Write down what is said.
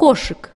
кошек.